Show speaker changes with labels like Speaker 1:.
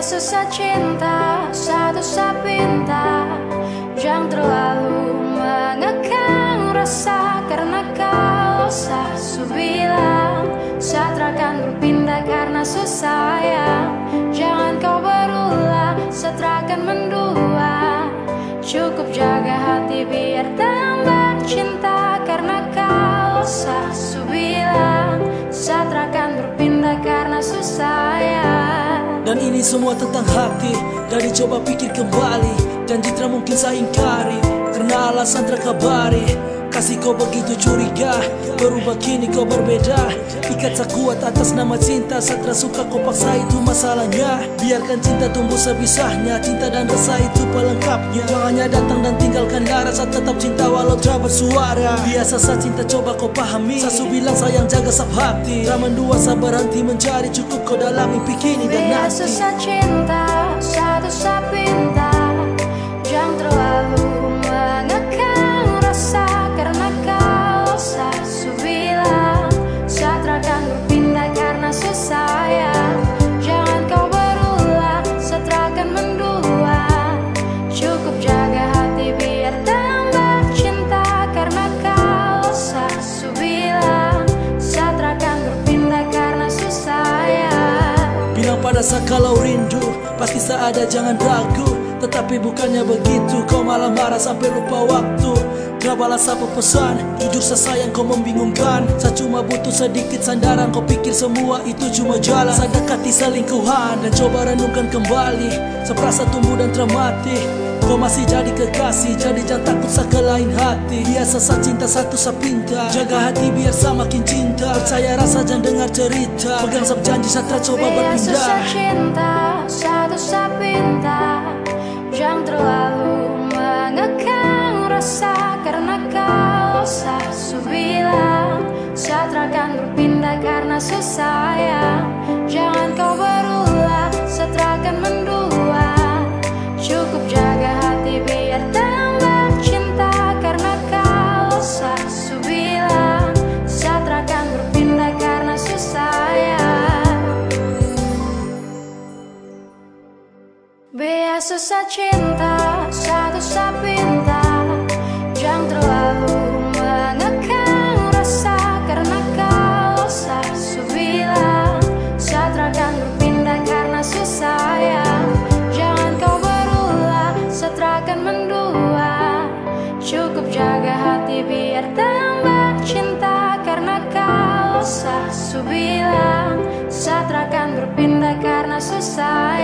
Speaker 1: susah cinta, satu sapinta Jangan terlalu mengekang rasa Karena kau sah bilang Satrakan berpindah karena susah ya. Jangan kau berulah, satrakan mendua. Cukup jaga hati biar tambah cinta
Speaker 2: ini semua tentang hati. Dari coba pikir kembali Janji tak mungkin saya ingkari. Karena alasan terkabari Kasih kau begitu curiga Berubah kini kau berbeda. Ikat sekuat atas nama cinta Satra suka kau paksa itu masalahnya. Biarkan cinta tumbuh sebisahnya Cinta dan rasa itu pelengkapnya. Makanya datang dan tinggalkan darah Saat tetap cinta walau tak bersuara. Biasa saat cinta coba kau pahami Sasu bilang sayang jaga sab hati. Raman dua sabar berhenti mencari Cukup kau dalam mimpi kini dan nanti.
Speaker 1: Biasa cinta
Speaker 2: Saya kalau rindu Pasti saya ada jangan ragu. Tetapi bukannya begitu Kau malah marah sampai lupa waktu. Gak balas apa pesan Jujur saya sayang kau membingungkan. Saya cuma butuh sedikit sandaran Kau pikir semua itu cuma jalan. Saya dekati selingkuhan Dan coba renungkan kembali. Seperasa tumbuh dan termati Kau masih jadi kekasih Jadi jangan takut sa ke lain hati. Biasa sa cinta satu sa pinta Jaga hati biar sa makin cinta. Percaya rasa jangan dengar cerita. Pegang sab janji satra coba
Speaker 1: Biasa
Speaker 2: berpindah.
Speaker 1: cinta, satu sapinta Jangan terlalu mengekang rasa. Karena kau sah bilang Satrakan berpindah karena susah Susah cinta, satu sapinta Jangan terlalu mengekang rasa Karena kau sah bilang Satrakan berpindah karena susah ya. Jangan kau berulah, satrakan mendua. Cukup jaga hati biar tambah cinta Karena kau sah bilang Satrakan berpindah karena susah